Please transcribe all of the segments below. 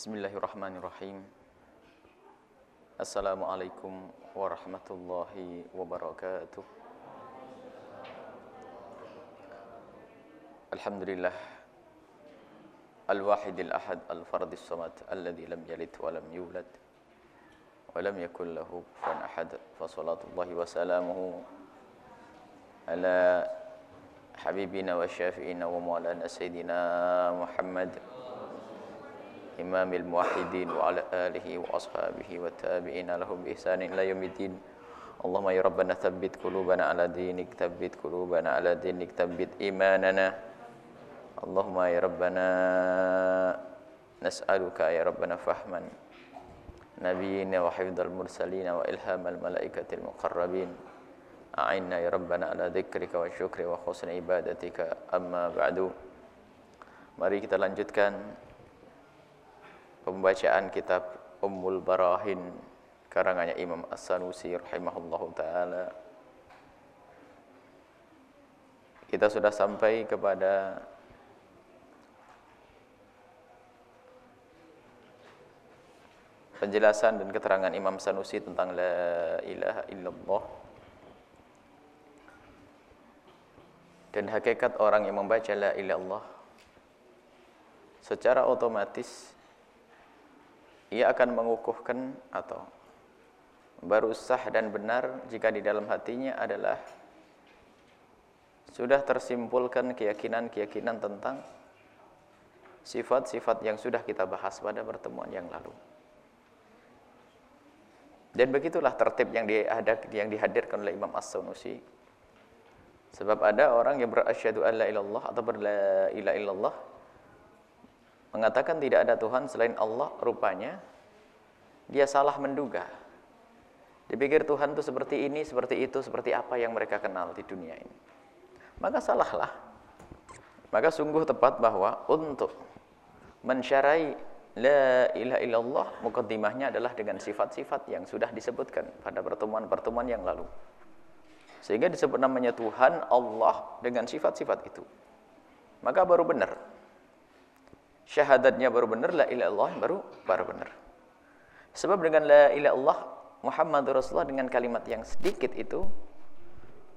بسم الله الرحمن الرحيم السلام عليكم ورحمة الله وبركاته الحمد لله الواحد الأحد الفرد الصمد الذي لم يلد ولم يولد ولم يكن له كفوا أحد فصلاة الله وسلامه على حبيبنا وشافينا ومولانا سيدنا محمد إمام الموحدين وعلى آله وأصحابه والتابعين لهم بإحسان إلى يوم الدين. اللهم يا ربنا ثبت قلوبنا على دينك ثبت قلوبنا على دينك ثبت إيماننا. اللهم يا ربنا نسألك يا ربنا فهما نبينا وحفظ المرسلين وإلهام الملائكة المقربين. أعنا يا ربنا على ذكرك وشكرك وحسن عبادتك. أما بعد Mari kita lanjutkan pembacaan kitab Ummul Barahin karangannya Imam As-Sanusi rahimahullahu taala. Kita sudah sampai kepada penjelasan dan keterangan Imam Sanusi tentang la ilaha illallah. Dan hakikat orang yang membaca la ilaha illallah secara otomatis ia akan mengukuhkan atau baru sah dan benar jika di dalam hatinya adalah sudah tersimpulkan keyakinan-keyakinan tentang sifat-sifat yang sudah kita bahas pada pertemuan yang lalu. Dan begitulah tertib yang yang dihadirkan oleh Imam As-Sanusi. Sebab ada orang yang berasyhadu alla ilallah atau berla illallah mengatakan tidak ada Tuhan selain Allah rupanya dia salah menduga. Dipikir Tuhan itu seperti ini, seperti itu, seperti apa yang mereka kenal di dunia ini. Maka salahlah. Maka sungguh tepat bahwa untuk mensyarai la ilaha illallah mukaddimahnya adalah dengan sifat-sifat yang sudah disebutkan pada pertemuan-pertemuan yang lalu. Sehingga disebut namanya Tuhan Allah dengan sifat-sifat itu. Maka baru benar syahadatnya baru benar la ilaha illallah baru baru benar. Sebab dengan la ilaha illallah Muhammad Rasulullah dengan kalimat yang sedikit itu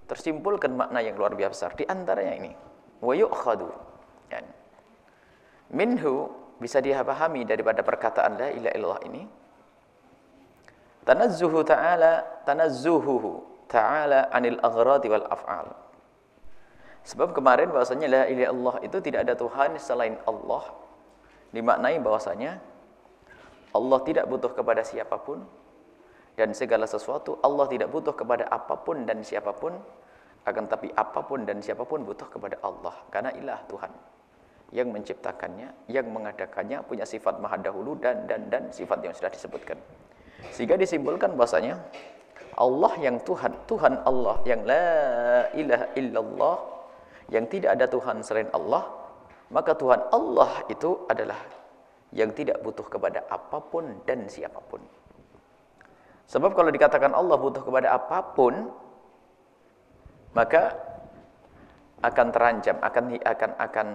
tersimpulkan makna yang luar biasa. Besar di antaranya ini wa yu'khadu yani. Minhu bisa dipahami daripada perkataan la ilaha illallah ini tanazzuhu ta'ala tanazzuhu ta'ala anil aghradi wal af'al. Sebab kemarin bahasanya la ilaha illallah itu tidak ada Tuhan selain Allah dimaknai bahwasanya Allah tidak butuh kepada siapa pun dan segala sesuatu Allah tidak butuh kepada apa pun dan siapa pun akan tapi apa pun dan siapa pun butuh kepada Allah karena ilah Tuhan yang menciptakannya, yang mengadakannya punya sifat maha dahulu dan dan dan sifat yang sudah disebutkan. Sehingga disimpulkan bahwasanya Allah yang Tuhan, Tuhan Allah yang la ilaha illallah yang tidak ada Tuhan selain Allah maka Tuhan Allah itu adalah yang tidak butuh kepada apa pun dan siapa pun. Sebab kalau dikatakan Allah butuh kepada apa pun, maka akan terancam, akan akan akan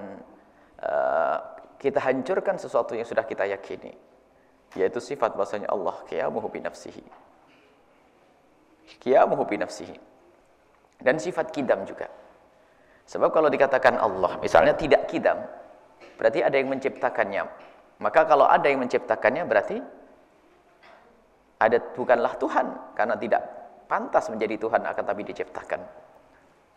uh, kita hancurkan sesuatu yang sudah kita yakini, yaitu sifat bahasanya Allah qiyamuhu bi nafsihi. Bi nafsihi. Dan sifat kidam juga. Sebab kalau dikatakan Allah, misalnya tidak kidam, berarti ada yang menciptakannya. Maka kalau ada yang menciptakannya berarti ada bukanlah Tuhan karena tidak pantas menjadi Tuhan akan tapi diciptakan.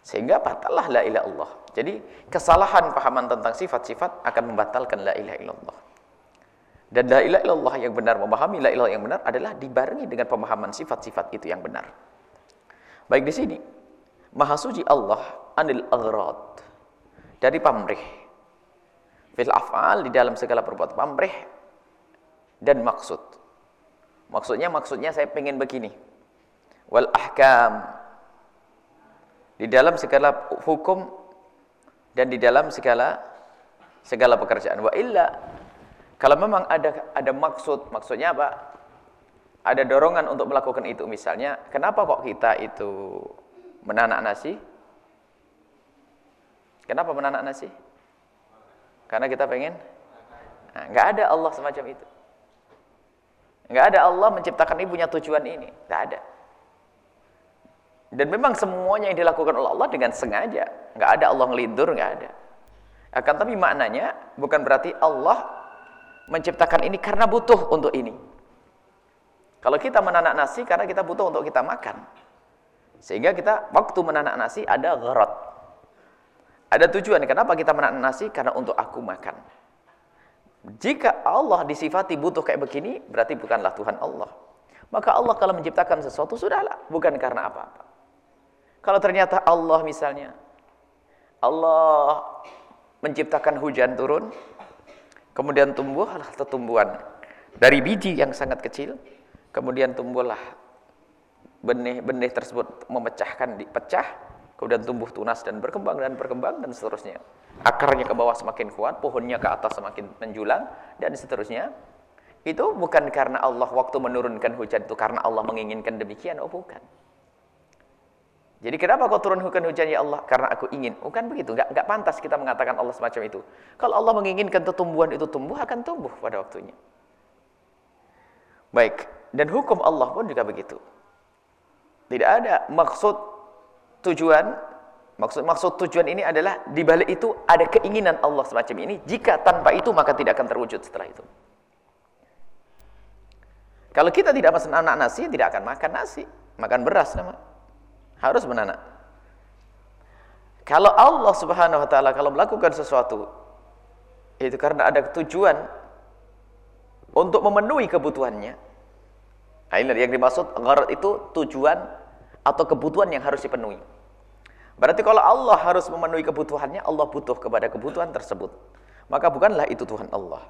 Sehingga batallah la ilaha illallah. Jadi kesalahan pahaman tentang sifat-sifat akan membatalkan la ilaha illallah. Dan la ilaha illallah yang benar memahami la ilaha yang benar adalah dibarengi dengan pemahaman sifat-sifat itu yang benar. Baik di sini Maha suci Allah anil aghrad. Dari pamrih. Fil af'al di dalam segala perbuatan pamrih dan maksud. Maksudnya maksudnya saya pengen begini. Wal ahkam. Di dalam segala hukum dan di dalam segala segala pekerjaan. Wa illa kalau memang ada ada maksud maksudnya apa? Ada dorongan untuk melakukan itu. Misalnya kenapa kok kita itu menanak nasi Kenapa menanak nasi? Karena kita pengen? Nah, nggak ada Allah semacam itu. Enggak ada Allah menciptakan ini punya tujuan ini. Enggak ada. Dan memang semuanya yang dilakukan oleh Allah dengan sengaja. Enggak ada Allah ngelindur, enggak ada. Akan tapi maknanya bukan berarti Allah menciptakan ini karena butuh untuk ini. Kalau kita menanak nasi karena kita butuh untuk kita makan. Sehingga kita waktu menanak nasi ada gharat. Ada tujuan. Kenapa kita menanak nasi? Karena untuk aku makan. Jika Allah disifati butuh kayak begini, berarti bukanlah Tuhan Allah. Maka Allah kalau menciptakan sesuatu, sudahlah. Bukan karena apa-apa. Kalau ternyata Allah misalnya, Allah menciptakan hujan turun, kemudian tumbuhlah tumbuhan dari biji yang sangat kecil, kemudian tumbuhlah benih-benih tersebut memecahkan dipecah, kemudian tumbuh tunas dan berkembang dan berkembang dan seterusnya. Akarnya ke bawah semakin kuat, pohonnya ke atas semakin menjulang dan seterusnya. Itu bukan karena Allah waktu menurunkan hujan itu karena Allah menginginkan demikian, oh bukan. Jadi kenapa kau turunkan hujan ya Allah? Karena aku ingin. Bukan begitu. Enggak, enggak pantas kita mengatakan Allah semacam itu. Kalau Allah menginginkan tumbuhan itu tumbuh, akan tumbuh pada waktunya. Baik. Dan hukum Allah pun juga begitu. Tidak ada maksud tujuan. Maksud maksud tujuan ini adalah di balik itu ada keinginan Allah semacam ini. Jika tanpa itu maka tidak akan terwujud setelah itu. Kalau kita tidak pesan anak nasi, tidak akan makan nasi. Makan beras namanya harus menanak. Kalau Allah Subhanahu wa taala kalau melakukan sesuatu itu karena ada tujuan untuk memenuhi kebutuhannya. Nah, ini yang dimaksud gharat itu tujuan atau kebutuhan yang harus dipenuhi. Berarti kalau Allah harus memenuhi kebutuhannya, Allah butuh kepada kebutuhan tersebut. Maka bukanlah itu Tuhan Allah.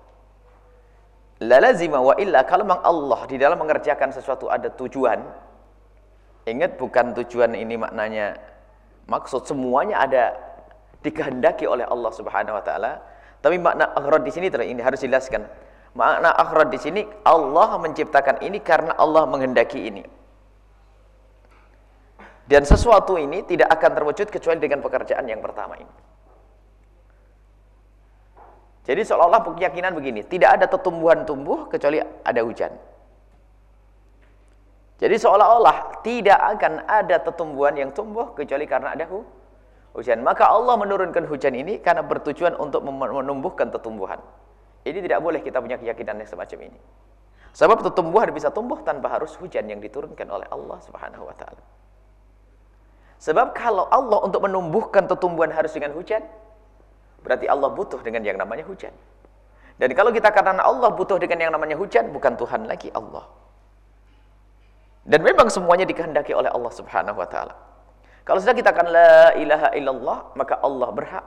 La lazima wa illa kalau memang Allah di dalam mengerjakan sesuatu ada tujuan, Ingat bukan tujuan ini maknanya maksud semuanya ada dikehendaki oleh Allah Subhanahu wa taala. Tapi makna akhirat di sini ini harus jelaskan. Makna akhirat di sini Allah menciptakan ini karena Allah menghendaki ini. Dan sesuatu ini tidak akan terwujud kecuali dengan pekerjaan yang pertama ini. Jadi seolah-olah keyakinan begini, tidak ada tumbuhan tumbuh kecuali ada hujan. Jadi seolah-olah tidak akan ada tetumbuhan yang tumbuh kecuali karena ada hujan. Maka Allah menurunkan hujan ini karena bertujuan untuk menumbuhkan tetumbuhan. Ini tidak boleh kita punya keyakinan yang semacam ini. Sebab tetumbuhan bisa tumbuh tanpa harus hujan yang diturunkan oleh Allah Subhanahu wa taala. Sebab kalau Allah untuk menumbuhkan tetumbuhan harus dengan hujan, berarti Allah butuh dengan yang namanya hujan. Dan kalau kita katakan Allah butuh dengan yang namanya hujan, bukan Tuhan lagi Allah. Dan memang semuanya dikehendaki oleh Allah Subhanahu wa taala. Kalau sudah kita akan la ilaha illallah, maka Allah berhak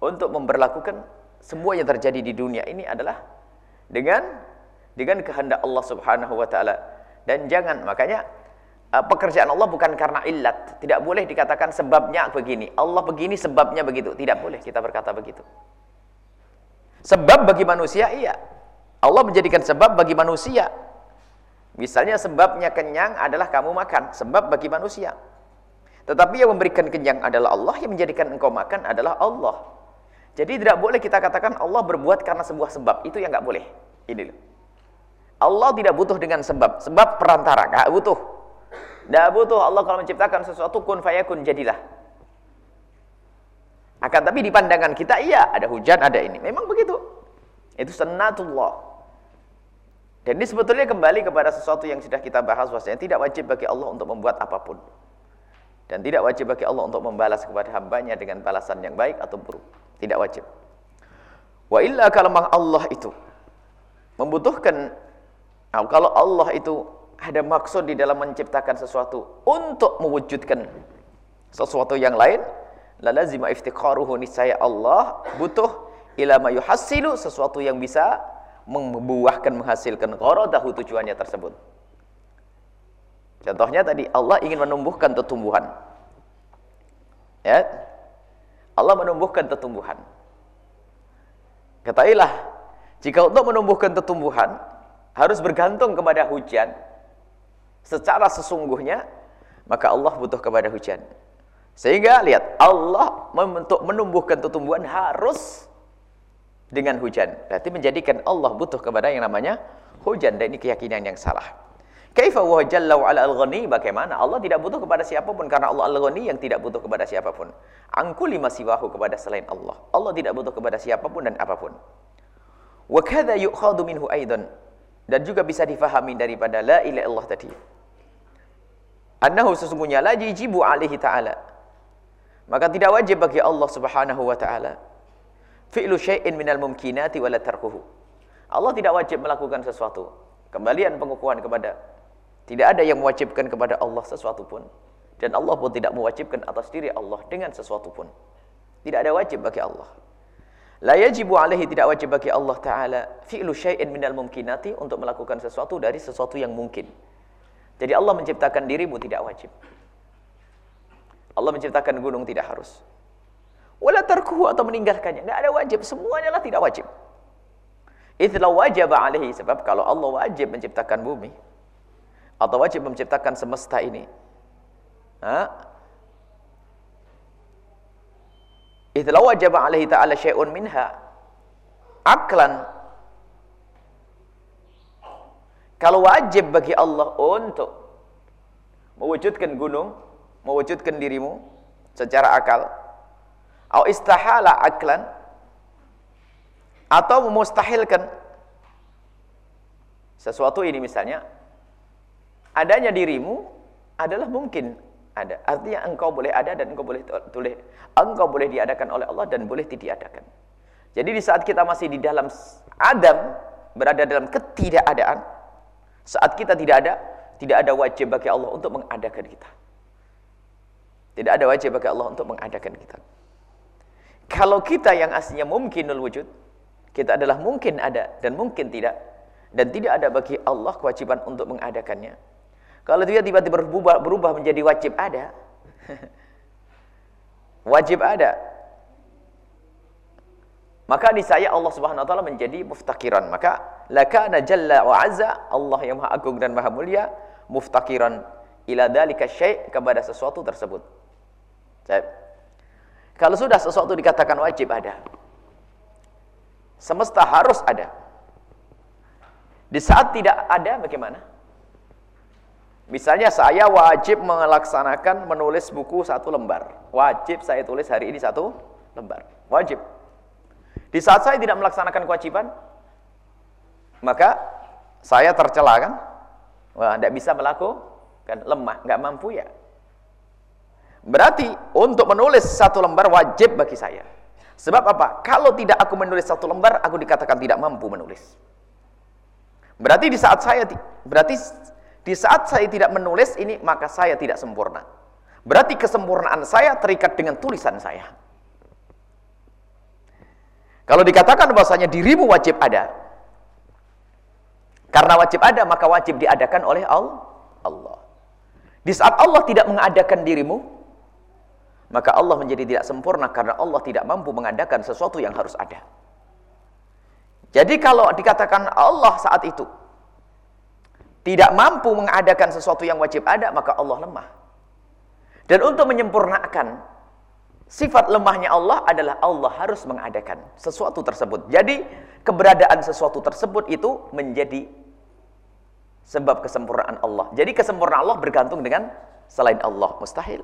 untuk memperlakukan semua yang terjadi di dunia ini adalah dengan dengan kehendak Allah Subhanahu wa taala. Dan jangan makanya uh, pekerjaan Allah bukan karena illat. Tidak boleh dikatakan sebabnya begini. Allah begini sebabnya begitu. Tidak boleh kita berkata begitu. Sebab bagi manusia iya. Allah menjadikan sebab bagi manusia Misalnya sebabnya kenyang adalah kamu makan, sebab bagi manusia. Tetapi yang memberikan kenyang adalah Allah, yang menjadikan engkau makan adalah Allah. Jadi tidak boleh kita katakan Allah berbuat karena sebuah sebab. Itu yang nggak boleh. Ini loh. Allah tidak butuh dengan sebab. Sebab perantara, nggak butuh. Tidak butuh Allah kalau menciptakan sesuatu kun fayakun jadilah. Akan tapi di pandangan kita iya ada hujan, ada ini. Memang begitu. Itu sunnatullah. Dan ini sebetulnya kembali kepada sesuatu yang sudah kita bahas bahwasanya tidak wajib bagi Allah untuk membuat apa pun. Dan tidak wajib bagi Allah untuk membalas kepada hambanya dengan balasan yang baik atau buruk. Tidak wajib. Wa illa kalau memang Allah itu membutuhkan kalau Allah itu ada maksud di dalam menciptakan sesuatu untuk mewujudkan sesuatu yang lain, la lazima iftiqaruhu niscaya Allah butuh ila ma yuhassilu sesuatu yang bisa membuahkan menghasilkan qaradahu tujuannya tersebut. Contohnya tadi Allah ingin menumbuhkan tumbuhan. Ya. Allah menumbuhkan tumbuhan. Ketahuilah, jika untuk menumbuhkan tumbuhan harus bergantung kepada hujan secara sesungguhnya, maka Allah butuh kepada hujan. Sehingga lihat, Allah untuk menumbuhkan tumbuhan harus dengan hujan. Berarti menjadikan Allah butuh kepada yang namanya hujan dan ini keyakinan yang salah. Kaifa ala al-ghani bagaimana Allah tidak butuh kepada siapa pun karena Allah al-ghani yang tidak butuh kepada siapa pun. Angkuli masiwahu kepada selain Allah. Allah tidak butuh kepada siapa pun dan apa pun. Wa minhu aidan dan juga bisa difahami daripada la ilaha illallah tadi. Annahu sesungguhnya la jibu alaihi ta'ala. Maka tidak wajib bagi Allah Subhanahu wa taala fi'lu syai'in minal mumkinati wala tarkuhu. Allah tidak wajib melakukan sesuatu. Kembalian pengukuhan kepada tidak ada yang mewajibkan kepada Allah sesuatu pun dan Allah pun tidak mewajibkan atas diri Allah dengan sesuatu pun. Tidak ada wajib bagi Allah. La yajibu alaihi tidak wajib bagi Allah taala fi'lu syai'in minal mumkinati untuk melakukan sesuatu dari sesuatu yang mungkin. Jadi Allah menciptakan dirimu tidak wajib. Allah menciptakan gunung tidak harus. Wala tarkuhu atau meninggalkannya. Tidak ada wajib. Semuanya lah tidak wajib. Itulah wajib alaihi. Sebab kalau Allah wajib menciptakan bumi. Atau wajib menciptakan semesta ini. Ha? Itulah wajib alaihi ta'ala syai'un minha. Aklan. Kalau wajib bagi Allah untuk mewujudkan gunung, mewujudkan dirimu secara akal, atau istahala aklan atau memustahilkan sesuatu ini misalnya adanya dirimu adalah mungkin ada. Artinya engkau boleh ada dan engkau boleh tulis engkau boleh diadakan oleh Allah dan boleh diadakan jadi di saat kita masih di dalam Adam berada dalam ketidakadaan saat kita tidak ada tidak ada wajib bagi Allah untuk mengadakan kita tidak ada wajib bagi Allah untuk mengadakan kita kalau kita yang aslinya mungkinul wujud, kita adalah mungkin ada dan mungkin tidak. Dan tidak ada bagi Allah kewajiban untuk mengadakannya. Kalau dia tiba-tiba berubah, berubah menjadi wajib ada. wajib ada. Maka di saya Allah Subhanahu wa taala menjadi muftakiran. Maka lakana jalla wa azza Allah yang Maha Agung dan Maha Mulia muftakiran ila dalika syai' kepada sesuatu tersebut. Saya kalau sudah sesuatu dikatakan wajib ada. Semesta harus ada. Di saat tidak ada bagaimana? Misalnya saya wajib melaksanakan menulis buku satu lembar. Wajib saya tulis hari ini satu lembar. Wajib. Di saat saya tidak melaksanakan kewajiban, maka saya tercela kan? Wah, tidak bisa melakukan, lemah, nggak mampu ya. Berarti untuk menulis satu lembar wajib bagi saya. Sebab apa? Kalau tidak aku menulis satu lembar, aku dikatakan tidak mampu menulis. Berarti di saat saya berarti di saat saya tidak menulis ini maka saya tidak sempurna. Berarti kesempurnaan saya terikat dengan tulisan saya. Kalau dikatakan bahwasanya dirimu wajib ada. Karena wajib ada maka wajib diadakan oleh Allah. Di saat Allah tidak mengadakan dirimu, maka Allah menjadi tidak sempurna karena Allah tidak mampu mengadakan sesuatu yang harus ada. Jadi kalau dikatakan Allah saat itu tidak mampu mengadakan sesuatu yang wajib ada, maka Allah lemah. Dan untuk menyempurnakan sifat lemahnya Allah adalah Allah harus mengadakan sesuatu tersebut. Jadi keberadaan sesuatu tersebut itu menjadi sebab kesempurnaan Allah. Jadi kesempurnaan Allah bergantung dengan selain Allah, mustahil.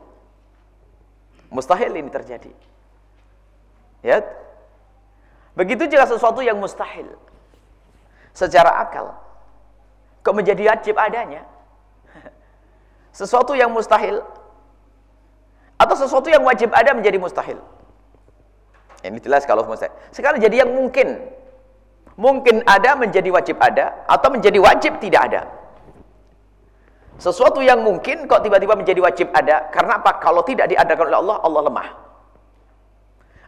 Mustahil ini terjadi. Ya. Begitu juga sesuatu yang mustahil. Secara akal. Kok menjadi wajib adanya? Sesuatu yang mustahil atau sesuatu yang wajib ada menjadi mustahil. Ini jelas kalau mustahil. Sekarang jadi yang mungkin. Mungkin ada menjadi wajib ada atau menjadi wajib tidak ada. Sesuatu yang mungkin kok tiba-tiba menjadi wajib ada. Karena apa? Kalau tidak diadakan oleh Allah, Allah lemah.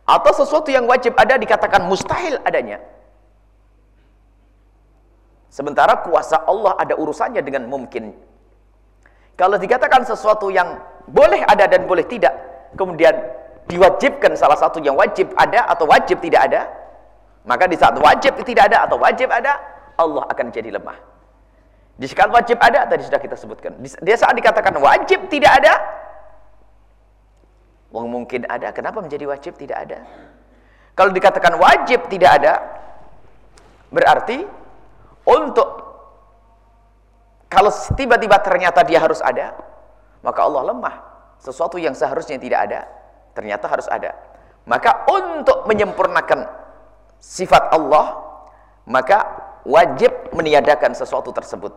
Atau sesuatu yang wajib ada dikatakan mustahil adanya. Sementara kuasa Allah ada urusannya dengan mungkin. Kalau dikatakan sesuatu yang boleh ada dan boleh tidak, kemudian diwajibkan salah satu yang wajib ada atau wajib tidak ada, maka di saat wajib tidak ada atau wajib ada, Allah akan jadi lemah. Di saat wajib ada tadi sudah kita sebutkan. Dia saat dikatakan wajib tidak ada. Wong mungkin ada, kenapa menjadi wajib tidak ada? Kalau dikatakan wajib tidak ada, berarti untuk Kalau tiba-tiba ternyata dia harus ada, maka Allah lemah. Sesuatu yang seharusnya tidak ada, ternyata harus ada. Maka untuk menyempurnakan sifat Allah, maka wajib meniadakan sesuatu tersebut.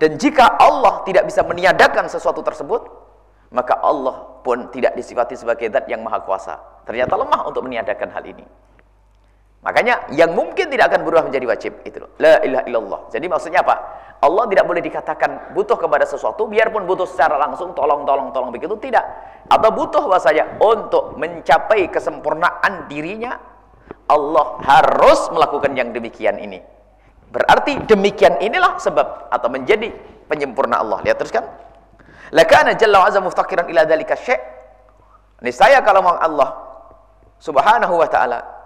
Dan jika Allah tidak bisa meniadakan sesuatu tersebut, maka Allah pun tidak disifati sebagai zat yang maha kuasa. Ternyata lemah untuk meniadakan hal ini. Makanya yang mungkin tidak akan berubah menjadi wajib itu. La ilaha illallah. Jadi maksudnya apa? Allah tidak boleh dikatakan butuh kepada sesuatu biarpun butuh secara langsung tolong tolong tolong begitu tidak. Atau butuh bahasanya untuk mencapai kesempurnaan dirinya Allah harus melakukan yang demikian ini. Berarti demikian inilah sebab atau menjadi penyempurna Allah. Lihat terus kan? Lakana jalla wa azza muftakiran ila dzalika syai'. saya kalau mau Allah Subhanahu wa taala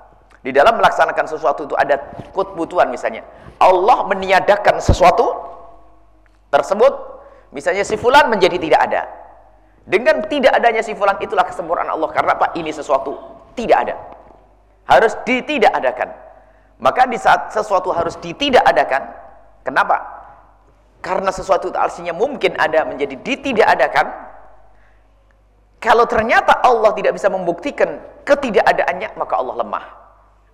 di dalam melaksanakan sesuatu itu ada kebutuhan misalnya. Allah meniadakan sesuatu tersebut, misalnya si fulan menjadi tidak ada. Dengan tidak adanya si fulan itulah kesempurnaan Allah karena apa? Ini sesuatu tidak ada. Harus ditidakadakan. Maka di saat sesuatu harus ditidakadakan, kenapa? Karena sesuatu itu artinya mungkin ada menjadi ditidakadakan. Kalau ternyata Allah tidak bisa membuktikan ketidakadaannya, maka Allah lemah.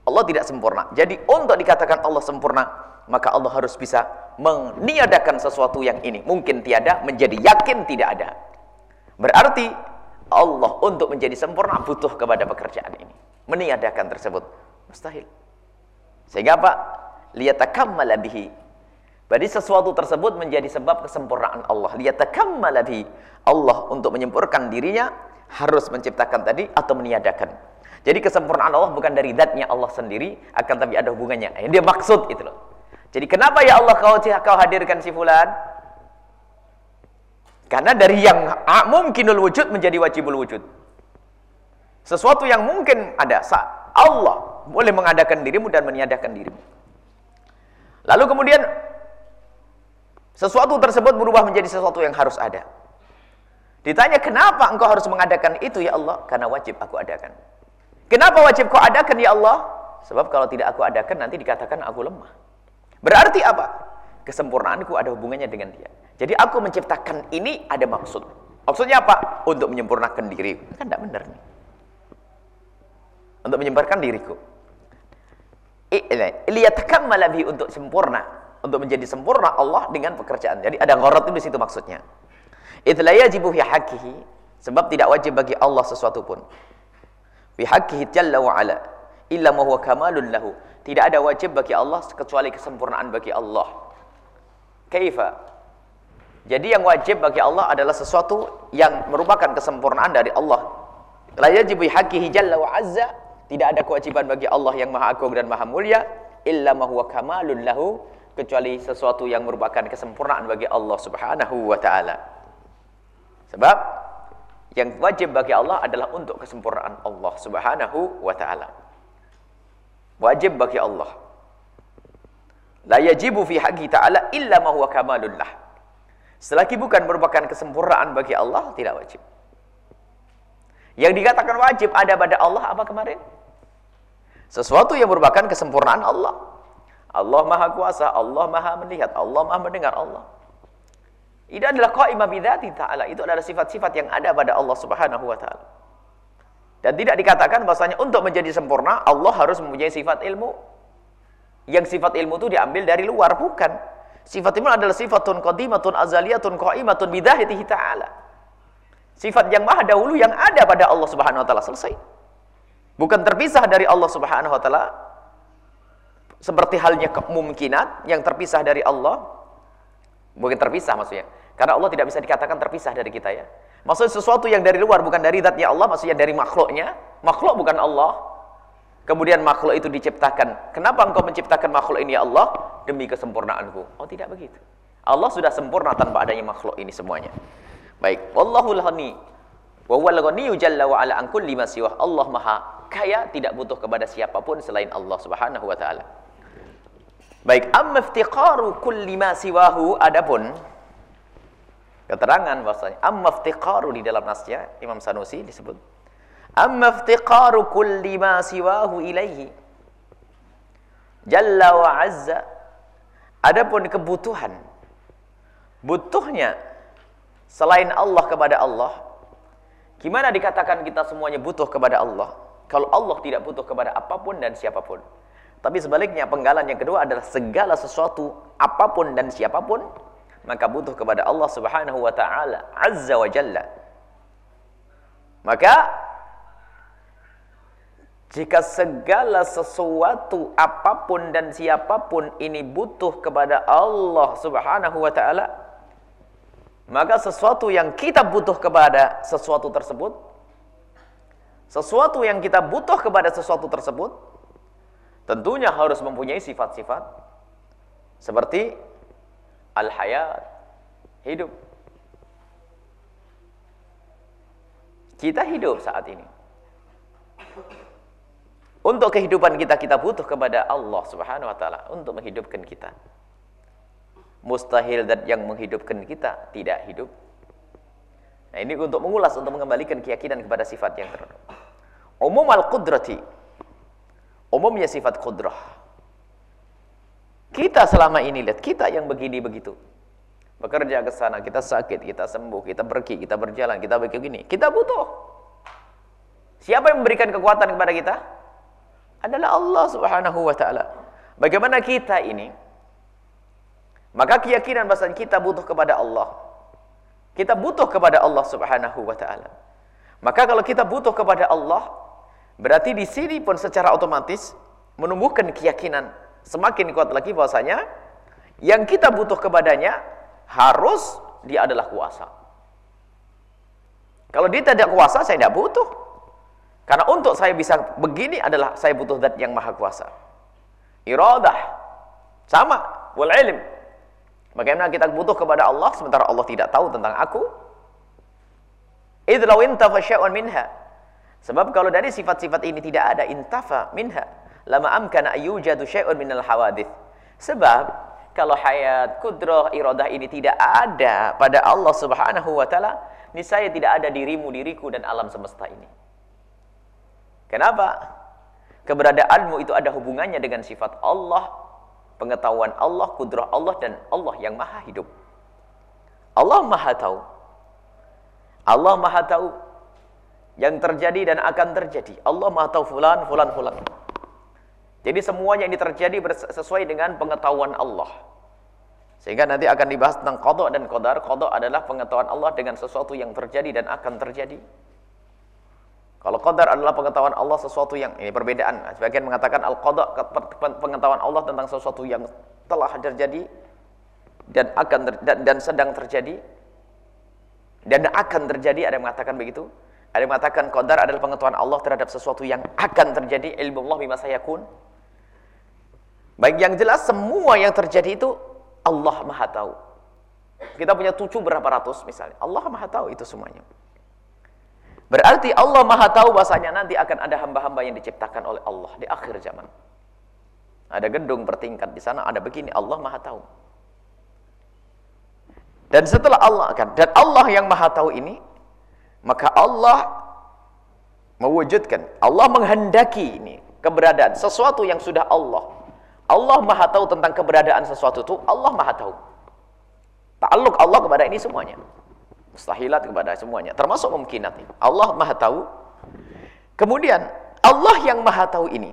Allah tidak sempurna. Jadi untuk dikatakan Allah sempurna, maka Allah harus bisa meniadakan sesuatu yang ini. Mungkin tiada menjadi yakin tidak ada. Berarti Allah untuk menjadi sempurna butuh kepada pekerjaan ini. Meniadakan tersebut mustahil. Sehingga apa? Liyatakammala bihi. Berarti sesuatu tersebut menjadi sebab kesempurnaan Allah. Liyatakammala bihi. Allah untuk menyempurnakan dirinya harus menciptakan tadi atau meniadakan. Jadi kesempurnaan Allah bukan dari zatnya Allah sendiri, akan tapi ada hubungannya. Yang dia maksud itu loh. Jadi kenapa ya Allah kau kau hadirkan si fulan? Karena dari yang mungkinul wujud menjadi wajibul wujud. Sesuatu yang mungkin ada, Allah boleh mengadakan dirimu dan meniadakan dirimu. Lalu kemudian sesuatu tersebut berubah menjadi sesuatu yang harus ada. Ditanya kenapa engkau harus mengadakan itu ya Allah? Karena wajib aku adakan. Kenapa wajib kau adakan ya Allah? Sebab kalau tidak aku adakan nanti dikatakan aku lemah. Berarti apa? Kesempurnaanku ada hubungannya dengan dia. Jadi aku menciptakan ini ada maksud. Maksudnya apa? Untuk menyempurnakan diri. Kan tidak benar nih. Untuk menyempurnakan diriku. Liyatakamma bihi untuk sempurna. Untuk menjadi sempurna Allah dengan pekerjaan. Jadi ada ngorot itu di situ maksudnya. Itulah yajibu fi hakihi. Sebab tidak wajib bagi Allah sesuatu pun. Fi haqqihi jalla wa ala illa ma huwa kamalun lahu. Tidak ada wajib bagi Allah kecuali kesempurnaan bagi Allah. Kaifa? Jadi yang wajib bagi Allah adalah sesuatu yang merupakan kesempurnaan dari Allah. La yajibu haqqihi jalla wa azza tidak ada kewajiban bagi Allah yang maha agung dan maha mulia illa ma huwa kamalun lahu kecuali sesuatu yang merupakan kesempurnaan bagi Allah Subhanahu wa taala sebab yang wajib bagi Allah adalah untuk kesempurnaan Allah Subhanahu wa taala. Wajib bagi Allah. La yajibu fi haqqi ta'ala illa ma huwa kamalullah. Selagi bukan merupakan kesempurnaan bagi Allah, tidak wajib. Yang dikatakan wajib ada pada Allah apa kemarin? Sesuatu yang merupakan kesempurnaan Allah. Allah Maha Kuasa, Allah Maha Melihat, Allah Maha Mendengar Allah. Ini adalah qaimah bidzati ta'ala. Itu adalah sifat-sifat yang ada pada Allah Subhanahu wa taala. Dan tidak dikatakan bahasanya untuk menjadi sempurna Allah harus mempunyai sifat ilmu. Yang sifat ilmu itu diambil dari luar, bukan. Sifat ilmu adalah sifatun qadimatun azaliyatun qaimatun bidzatihi ta'ala. Sifat yang maha dahulu yang ada pada Allah Subhanahu wa taala selesai. Bukan terpisah dari Allah Subhanahu wa taala seperti halnya kemungkinan yang terpisah dari Allah bukan terpisah maksudnya karena Allah tidak bisa dikatakan terpisah dari kita ya. Maksudnya sesuatu yang dari luar bukan dari zatnya Allah, maksudnya dari makhluknya. Makhluk bukan Allah. Kemudian makhluk itu diciptakan. Kenapa engkau menciptakan makhluk ini ya Allah? Demi kesempurnaanku. Oh tidak begitu. Allah sudah sempurna tanpa adanya makhluk ini semuanya. Baik. Wallahul ghani. Wa huwal jalla wa ala an kulli ma siwa. Allah Maha kaya, tidak butuh kepada siapa pun selain Allah Subhanahu wa taala. Baik, amma iftiqaru kulli ma siwahu adapun keterangan bahwasanya amma iftiqaru di dalam nasnya Imam Sanusi disebut amma iftiqaru kulli ma siwahu ilaihi jalla wa azza adapun kebutuhan butuhnya selain Allah kepada Allah, gimana dikatakan kita semuanya butuh kepada Allah? Kalau Allah tidak butuh kepada apa pun dan siapa pun. Tapi sebaliknya penggalan yang kedua adalah segala sesuatu apa pun dan siapa pun maka butuh kepada Allah Subhanahu wa taala azza wa jalla. Maka jika segala sesuatu apa pun dan siapa pun ini butuh kepada Allah Subhanahu wa taala, maka sesuatu yang kita butuh kepada sesuatu tersebut sesuatu yang kita butuh kepada sesuatu tersebut tentunya harus mempunyai sifat-sifat seperti al-hayat, hidup. Kita hidup saat ini. Untuk kehidupan kita kita butuh kepada Allah Subhanahu wa taala untuk menghidupkan kita. Mustahil dan yang menghidupkan kita tidak hidup. Nah, ini untuk mengulas untuk mengembalikan keyakinan kepada sifat yang tertentu. Umum al-qudrati. Umumnya sifat qudrah. Kita selama ini lihat kita yang begini begitu. Bekerja ke sana, kita sakit, kita sembuh, kita pergi, kita berjalan, kita begini. Kita butuh. Siapa yang memberikan kekuatan kepada kita? adalah Allah Subhanahu wa taala. Bagaimana kita ini? Maka keyakinan bahasa kita butuh kepada Allah. Kita butuh kepada Allah Subhanahu wa taala. Maka kalau kita butuh kepada Allah, berarti di sini pun secara otomatis menumbuhkan keyakinan semakin kuat lagi bahwasanya yang kita butuh kepadanya harus dia adalah kuasa. Kalau dia tidak kuasa, saya tidak butuh. Karena untuk saya bisa begini adalah saya butuh zat yang maha kuasa. Iradah. Sama. Wal ilm. Bagaimana kita butuh kepada Allah sementara Allah tidak tahu tentang aku? Idh law intafa syai'un minha. Sebab kalau dari sifat-sifat ini tidak ada intafa minha, lama amkana ayyujadu syai'un minal hawadith. Sebab kalau hayat, kudrah, iradah ini tidak ada pada Allah Subhanahu wa taala, niscaya tidak ada dirimu, diriku dan alam semesta ini. Kenapa? Keberadaanmu itu ada hubungannya dengan sifat Allah, pengetahuan Allah, kudrah Allah dan Allah yang maha hidup. Allah maha tahu. Allah maha tahu yang terjadi dan akan terjadi. Allah maha tahu fulan, fulan, fulan. Jadi semuanya ini terjadi sesuai dengan pengetahuan Allah. Sehingga nanti akan dibahas tentang kodok dan kodar. Kodok adalah pengetahuan Allah dengan sesuatu yang terjadi dan akan terjadi. Kalau qadar adalah pengetahuan Allah sesuatu yang ini perbedaan. Sebagian mengatakan al-qada pengetahuan Allah tentang sesuatu yang telah terjadi dan akan ter, dan, dan sedang terjadi dan akan terjadi ada yang mengatakan begitu. Ada yang mengatakan qadar adalah pengetahuan Allah terhadap sesuatu yang akan terjadi ilmu Allah bima sayakun. Baik yang jelas semua yang terjadi itu Allah Maha tahu. Kita punya tujuh berapa ratus misalnya. Allah Maha tahu itu semuanya. Berarti Allah maha tahu bahasanya nanti akan ada hamba-hamba yang diciptakan oleh Allah di akhir zaman. Ada gedung bertingkat di sana, ada begini, Allah maha tahu. Dan setelah Allah akan, dan Allah yang maha tahu ini, maka Allah mewujudkan, Allah menghendaki ini, keberadaan, sesuatu yang sudah Allah. Allah maha tahu tentang keberadaan sesuatu itu, Allah maha tahu. Ta'aluk Allah kepada ini semuanya. Mustahilat kepada semuanya termasuk mungkinat Allah maha tahu. Kemudian Allah yang maha tahu ini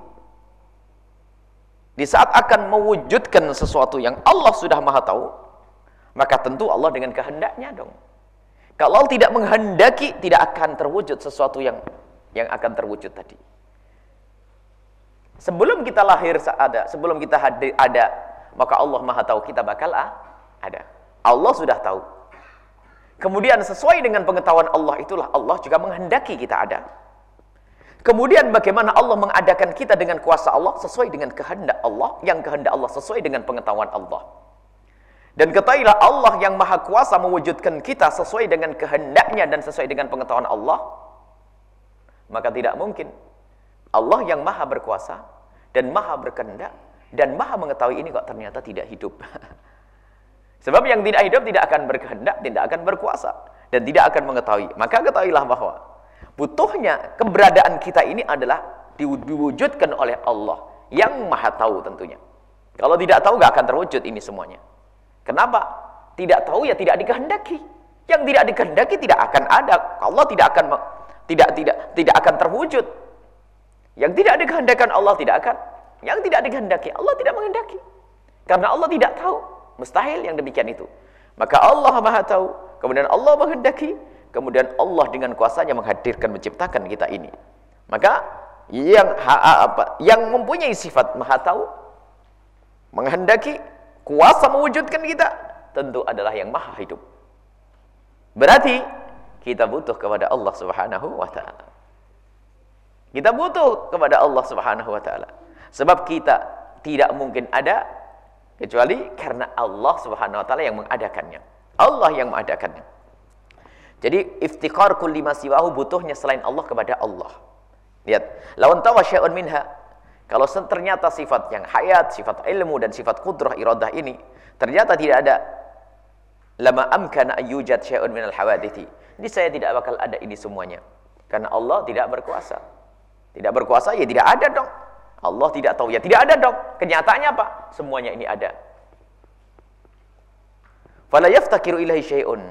di saat akan mewujudkan sesuatu yang Allah sudah maha tahu maka tentu Allah dengan kehendaknya dong. Kalau tidak menghendaki tidak akan terwujud sesuatu yang yang akan terwujud tadi sebelum kita lahir ada sebelum kita hadir ada maka Allah maha tahu kita bakal ada Allah sudah tahu Kemudian sesuai dengan pengetahuan Allah itulah Allah juga menghendaki kita ada. Kemudian bagaimana Allah mengadakan kita dengan kuasa Allah sesuai dengan kehendak Allah, yang kehendak Allah sesuai dengan pengetahuan Allah. Dan ketahuilah Allah yang maha kuasa mewujudkan kita sesuai dengan kehendaknya dan sesuai dengan pengetahuan Allah. Maka tidak mungkin Allah yang maha berkuasa dan maha berkehendak dan maha mengetahui ini kok ternyata tidak hidup. Sebab yang tidak hidup tidak akan berkehendak, tidak akan berkuasa dan tidak akan mengetahui. Maka ketahuilah bahwa butuhnya keberadaan kita ini adalah diwujudkan oleh Allah yang Maha tahu tentunya. Kalau tidak tahu nggak akan terwujud ini semuanya. Kenapa? Tidak tahu ya tidak dikehendaki. Yang tidak dikehendaki tidak akan ada. Allah tidak akan tidak tidak tidak akan terwujud. Yang tidak dikehendaki Allah tidak akan. Yang tidak dikehendaki Allah tidak menghendaki. Karena Allah tidak tahu. Mustahil yang demikian itu. Maka Allah Maha tahu. Kemudian Allah menghendaki. Kemudian Allah dengan kuasanya menghadirkan menciptakan kita ini. Maka yang ha, apa yang mempunyai sifat Maha tahu menghendaki kuasa mewujudkan kita tentu adalah yang Maha hidup. Berarti kita butuh kepada Allah Subhanahu wa taala. Kita butuh kepada Allah Subhanahu wa taala. Sebab kita tidak mungkin ada kecuali karena Allah Subhanahu wa taala yang mengadakannya. Allah yang mengadakannya. Jadi iftikar kulli ma siwahu butuhnya selain Allah kepada Allah. Lihat, lawan tawa syai'un minha. Kalau ternyata sifat yang hayat, sifat ilmu dan sifat kudrah iradah ini ternyata tidak ada lama amkana ayyujad syai'un minal hawadithi. Ini saya tidak bakal ada ini semuanya. Karena Allah tidak berkuasa. Tidak berkuasa ya tidak ada dong. Allah tidak tahu ya tidak ada dong. Kenyataannya apa? Semuanya ini ada. Fala yaftakiru ilahi syai'un.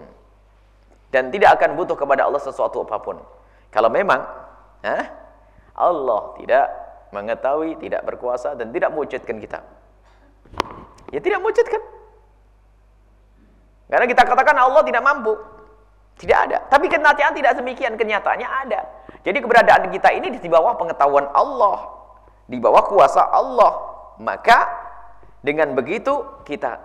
Dan tidak akan butuh kepada Allah sesuatu apa pun. Kalau memang eh, Allah tidak mengetahui, tidak berkuasa dan tidak mewujudkan kita. Ya tidak mewujudkan. Karena kita katakan Allah tidak mampu. Tidak ada. Tapi kenyataan tidak demikian. Kenyataannya ada. Jadi keberadaan kita ini di bawah pengetahuan Allah. Di bawah kuasa Allah. Maka dengan begitu kita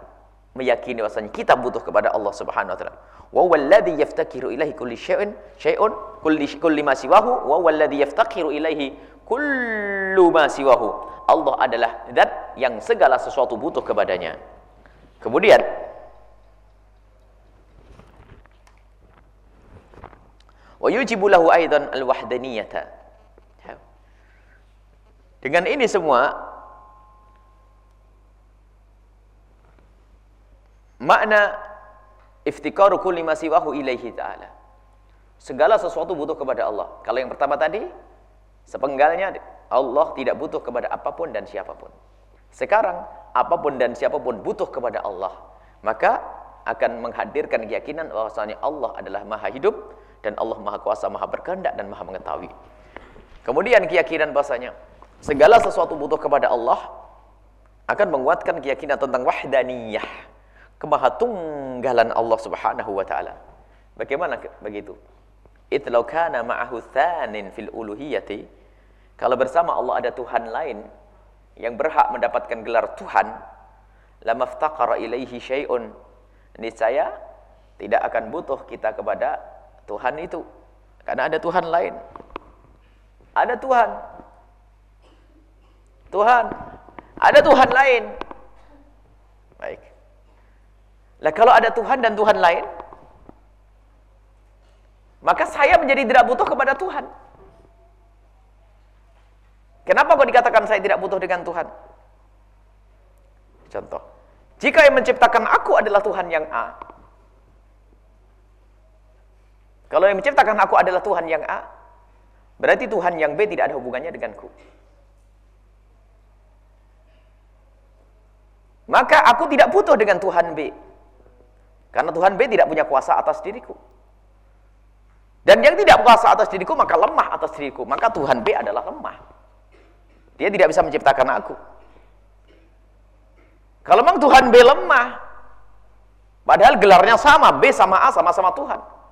meyakini bahwasanya kita butuh kepada Allah Subhanahu wa taala. Wa walladhi yaftakiru ilaihi kulli syai'in syai'un kulli kulli ma siwahu wa walladhi yaftakiru ilaihi kullu ma siwahu. Allah adalah zat yang segala sesuatu butuh kepadanya. Kemudian wa yujibu lahu aidan al-wahdaniyata. Dengan ini semua makna iftikaru kulli ma siwahu ilaihi ta'ala. Segala sesuatu butuh kepada Allah. Kalau yang pertama tadi, sepenggalnya Allah tidak butuh kepada apa pun dan siapa pun. Sekarang, apa pun dan siapa pun butuh kepada Allah. Maka akan menghadirkan keyakinan bahwasanya Allah adalah maha hidup dan Allah maha kuasa, maha berkehendak dan maha mengetahui. Kemudian keyakinan bahasanya segala sesuatu butuh kepada Allah akan menguatkan keyakinan tentang wahdaniyah kemahatunggalan Allah Subhanahu wa taala. Bagaimana begitu? Itlau kana ma'ahu thanin fil uluhiyati. Kalau bersama Allah ada Tuhan lain yang berhak mendapatkan gelar Tuhan, lamaftaqara ilaihi syai'un. Niscaya tidak akan butuh kita kepada Tuhan itu karena ada Tuhan lain. Ada Tuhan. Tuhan. Ada Tuhan lain. Baik. Lah kalau ada Tuhan dan Tuhan lain, maka saya menjadi tidak butuh kepada Tuhan. Kenapa kok dikatakan saya tidak butuh dengan Tuhan? Contoh, jika yang menciptakan aku adalah Tuhan yang A, kalau yang menciptakan aku adalah Tuhan yang A, berarti Tuhan yang B tidak ada hubungannya denganku. Maka aku tidak butuh dengan Tuhan B. Karena Tuhan B tidak punya kuasa atas diriku. Dan yang tidak kuasa atas diriku maka lemah atas diriku. Maka Tuhan B adalah lemah. Dia tidak bisa menciptakan aku. Kalau memang Tuhan B lemah, padahal gelarnya sama, B sama A sama-sama Tuhan.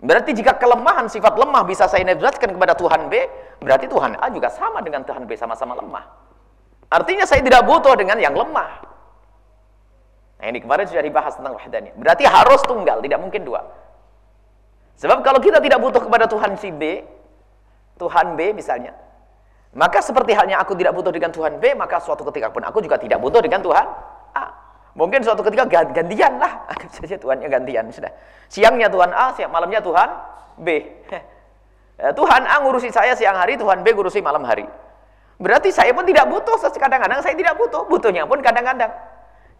Berarti jika kelemahan sifat lemah bisa saya nebratkan kepada Tuhan B, berarti Tuhan A juga sama dengan Tuhan B sama-sama lemah. Artinya saya tidak butuh dengan yang lemah. Nah ini kemarin sudah dibahas tentang wahdaniyah. Berarti harus tunggal, tidak mungkin dua. Sebab kalau kita tidak butuh kepada Tuhan si B, Tuhan B misalnya, maka seperti halnya aku tidak butuh dengan Tuhan B, maka suatu ketika pun aku juga tidak butuh dengan Tuhan. Mungkin suatu ketika gantian lah, saja Tuhannya gantian sudah. Siangnya Tuhan A, siang malamnya Tuhan B. Eh, Tuhan A ngurusi saya siang hari, Tuhan B ngurusi malam hari. Berarti saya pun tidak butuh, kadang-kadang saya tidak butuh, butuhnya pun kadang-kadang.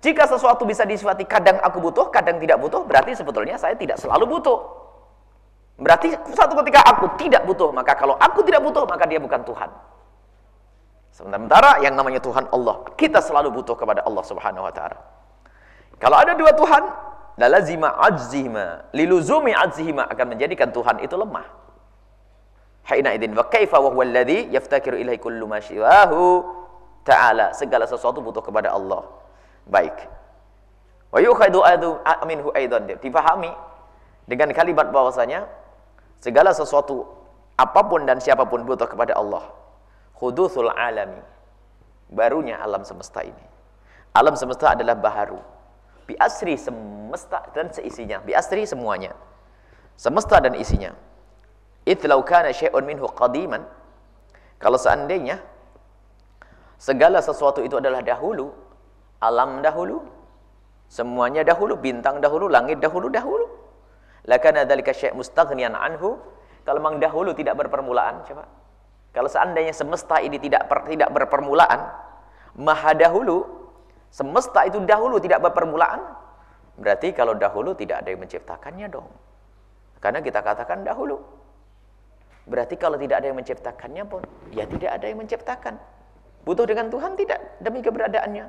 Jika sesuatu bisa disifati kadang aku butuh, kadang tidak butuh, berarti sebetulnya saya tidak selalu butuh. Berarti suatu ketika aku tidak butuh, maka kalau aku tidak butuh, maka dia bukan Tuhan. Sementara yang namanya Tuhan Allah, kita selalu butuh kepada Allah Subhanahu wa taala. Kalau ada dua Tuhan, lalazima ajzihima liluzumi ajzihima akan menjadikan Tuhan itu lemah. Haina idin wa kaifa wa huwa alladhi yaftakiru ilaihi kullu ma ta'ala. Segala sesuatu butuh kepada Allah. Baik. Wa yukhadu adu minhu aidan. Difahami dengan kalimat bahwasanya segala sesuatu apa pun dan siapa pun butuh kepada Allah hudusul alami. Barunya alam semesta ini. Alam semesta adalah baharu. Bi asri semesta dan seisinya. Bi asri semuanya. Semesta dan isinya. Itlau kana syai'un minhu qadiman. Kalau seandainya segala sesuatu itu adalah dahulu alam dahulu semuanya dahulu bintang dahulu langit dahulu dahulu. Lakana dzalika syai' mustaghniyan anhu. Kalau memang dahulu tidak berpermulaan coba kalau seandainya semesta ini tidak per, tidak berpermulaan maha dahulu Semesta itu dahulu tidak berpermulaan. Berarti kalau dahulu tidak ada yang menciptakannya dong. Karena kita katakan dahulu. Berarti kalau tidak ada yang menciptakannya pun, ya tidak ada yang menciptakan. Butuh dengan Tuhan tidak demi keberadaannya.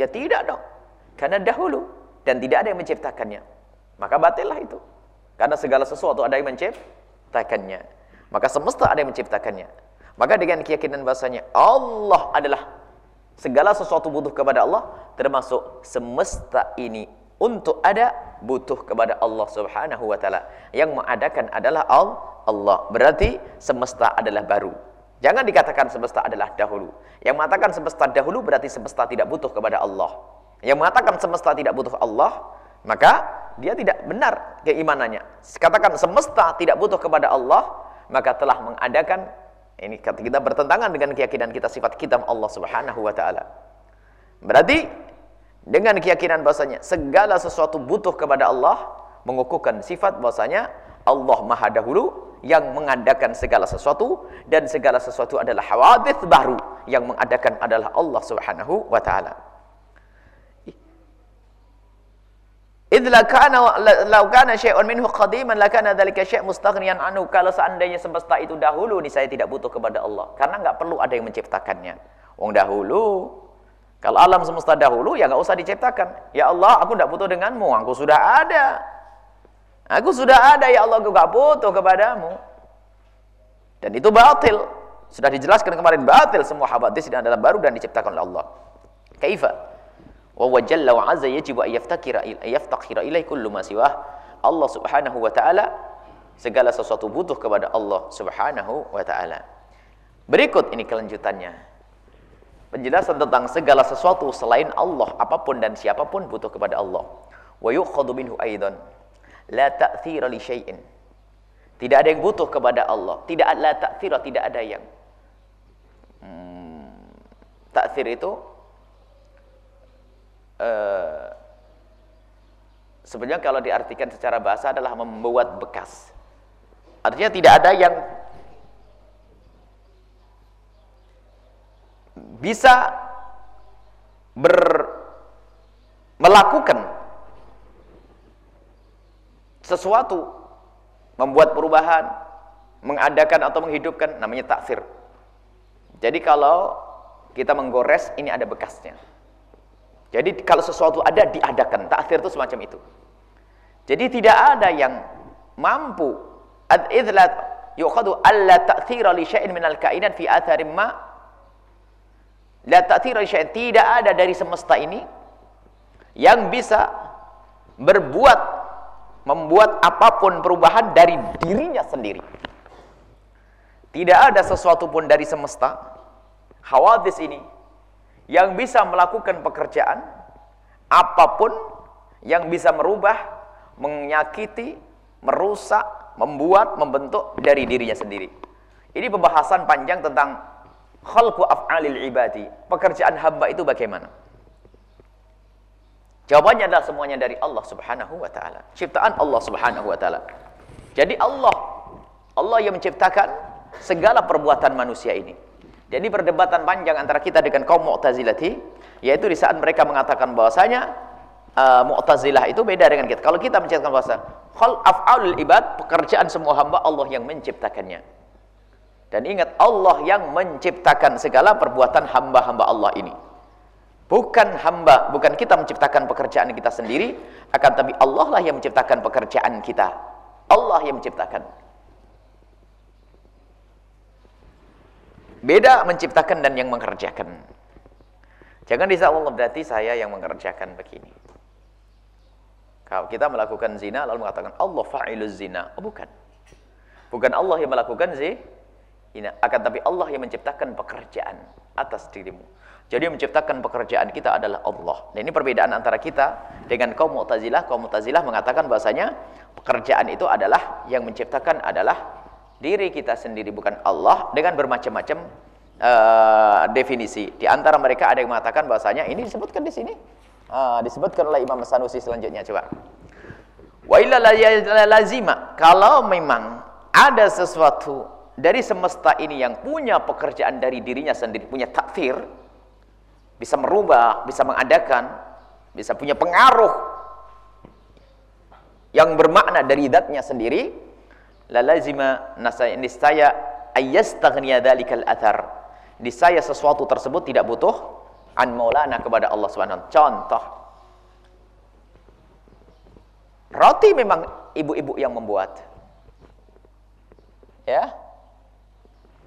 Ya tidak dong. Karena dahulu dan tidak ada yang menciptakannya. Maka batillah itu. Karena segala sesuatu ada yang menciptakannya. Maka semesta ada yang menciptakannya. Maka dengan keyakinan bahasanya Allah adalah Segala sesuatu butuh kepada Allah termasuk semesta ini untuk ada butuh kepada Allah Subhanahu wa taala. Yang mengadakan adalah Allah. Berarti semesta adalah baru. Jangan dikatakan semesta adalah dahulu. Yang mengatakan semesta dahulu berarti semesta tidak butuh kepada Allah. Yang mengatakan semesta tidak butuh Allah, maka dia tidak benar keimanannya. Katakan semesta tidak butuh kepada Allah, maka telah mengadakan ini kita bertentangan dengan keyakinan kita sifat kita Allah Subhanahu wa taala. Berarti dengan keyakinan bahasanya segala sesuatu butuh kepada Allah mengukuhkan sifat bahasanya Allah Maha Dahulu yang mengadakan segala sesuatu dan segala sesuatu adalah hawadith baru yang mengadakan adalah Allah Subhanahu wa taala. Idh lakana law kana syai'un minhu qadiman lakana dzalika syai' mustaghniyan anhu. Kalau seandainya semesta itu dahulu nih saya tidak butuh kepada Allah karena enggak perlu ada yang menciptakannya. Wong dahulu kalau alam semesta dahulu ya enggak usah diciptakan. Ya Allah, aku enggak butuh denganmu, aku sudah ada. Aku sudah ada ya Allah, aku enggak butuh kepadamu. Dan itu batil. Sudah dijelaskan kemarin batil semua hadis ini adalah baru dan diciptakan oleh Allah. Kaifa? Wa huwa jalla wa azza yajibu an yaftakira yaftakhira ilaihi kullu ma siwah. Allah Subhanahu wa taala segala sesuatu butuh kepada Allah Subhanahu wa taala. Berikut ini kelanjutannya. Penjelasan tentang segala sesuatu selain Allah apa pun dan siapa pun butuh kepada Allah. Wa yukhadhu minhu aidan la ta'thira li syai'in. Tidak ada yang butuh kepada Allah. Tidak la ta'thira tidak ada yang. Hmm, ta'thir itu uh, sebenarnya kalau diartikan secara bahasa adalah membuat bekas. Artinya tidak ada yang bisa ber melakukan sesuatu membuat perubahan mengadakan atau menghidupkan namanya takfir jadi kalau kita menggores ini ada bekasnya jadi kalau sesuatu ada diadakan, takhir itu semacam itu. Jadi tidak ada yang mampu ad-idlat yukhadu alla ta'thira li syai'in min al-kainat fi atharin ma la ta'thira li syai'in tidak ada dari semesta ini yang bisa berbuat membuat apa pun perubahan dari dirinya sendiri. Tidak ada sesuatu pun dari semesta hawadis ini yang bisa melakukan pekerjaan apa pun yang bisa merubah, menyakiti, merusak, membuat, membentuk dari dirinya sendiri. Ini pembahasan panjang tentang khalqu af'alil ibadi. Pekerjaan hamba itu bagaimana? Jawabannya adalah semuanya dari Allah Subhanahu wa taala. Ciptaan Allah Subhanahu wa taala. Jadi Allah Allah yang menciptakan segala perbuatan manusia ini. Jadi perdebatan panjang antara kita dengan kaum Mu'tazilati yaitu di saat mereka mengatakan bahwasanya uh, Mu'tazilah itu beda dengan kita. Kalau kita menciptakan bahasa khal af'alul ibad, pekerjaan semua hamba Allah yang menciptakannya. Dan ingat Allah yang menciptakan segala perbuatan hamba-hamba Allah ini. Bukan hamba, bukan kita menciptakan pekerjaan kita sendiri, Akan tapi Allah lah yang menciptakan pekerjaan kita. Allah yang menciptakan. Beda menciptakan dan yang mengerjakan. Jangan bisa Allah berarti saya yang mengerjakan begini. Kalau kita melakukan zina lalu mengatakan Allah fa'iluz zina. Oh, bukan. Bukan Allah yang melakukan zina, akan tapi Allah yang menciptakan pekerjaan atas dirimu. Jadi menciptakan pekerjaan kita adalah Allah. Dan ini perbedaan antara kita dengan kaum Mu'tazilah. Kaum Mu'tazilah mengatakan bahasanya pekerjaan itu adalah yang menciptakan adalah diri kita sendiri bukan Allah dengan bermacam-macam uh, definisi. Di antara mereka ada yang mengatakan bahasanya ini disebutkan di sini. Uh, disebutkan oleh Imam Sanusi selanjutnya coba. Wa illa lazima kalau memang ada sesuatu dari semesta ini yang punya pekerjaan dari dirinya sendiri, punya takfir, bisa merubah, bisa mengadakan, bisa punya pengaruh yang bermakna dari zatnya sendiri, la lazima nasaya niscaya ayyastaghniya dzalikal athar niscaya sesuatu tersebut tidak butuh an maulana kepada Allah Subhanahu contoh. Roti memang ibu-ibu yang membuat. Ya?